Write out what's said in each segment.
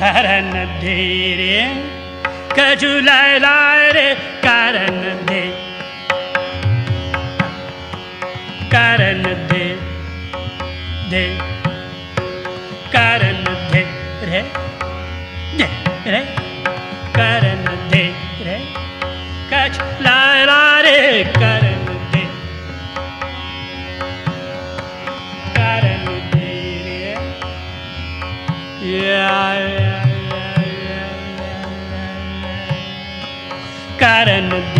karan dheere kaju lai lai re karan कारण दे दे। कारण दे रे दे रे। कारण दे रे। कछ लारा रे, कारण दे। कारण दे रे। या कारण दे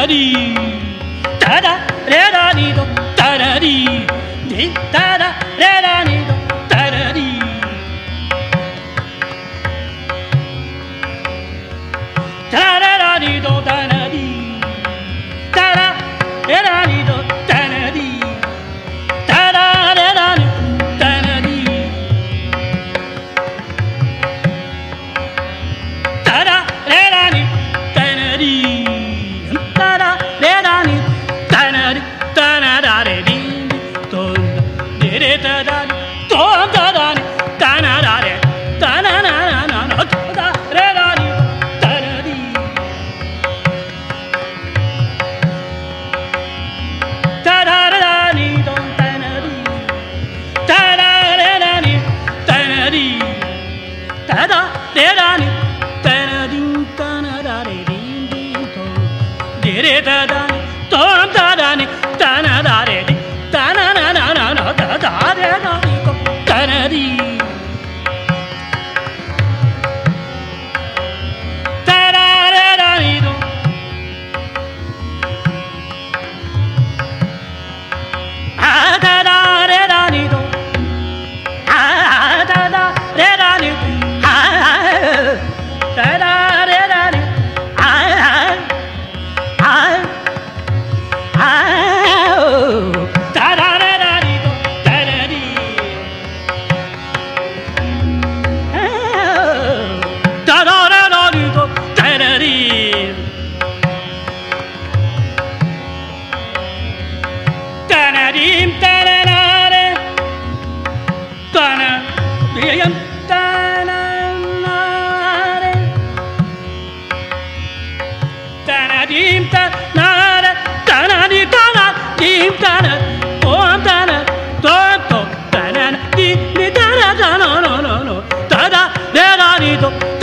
Tada di tada re da di do tada di di tada re da di da da besito.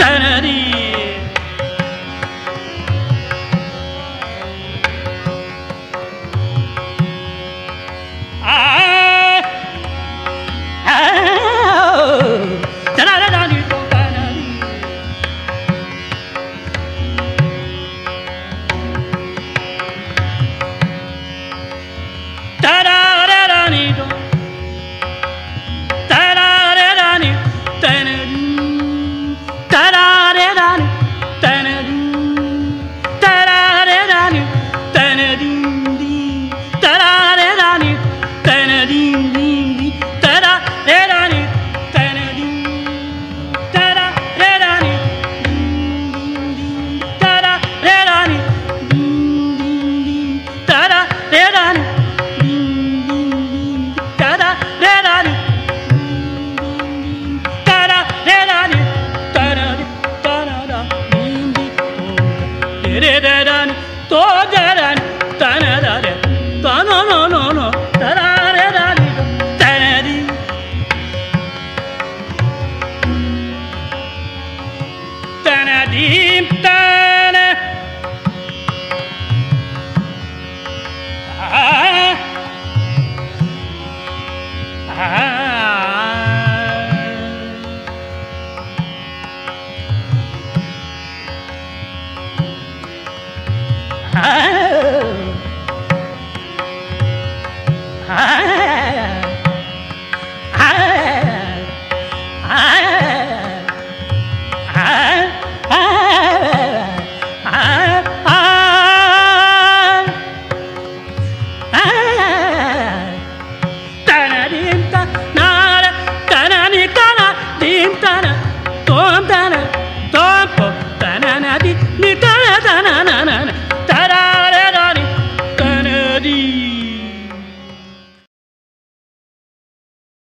ah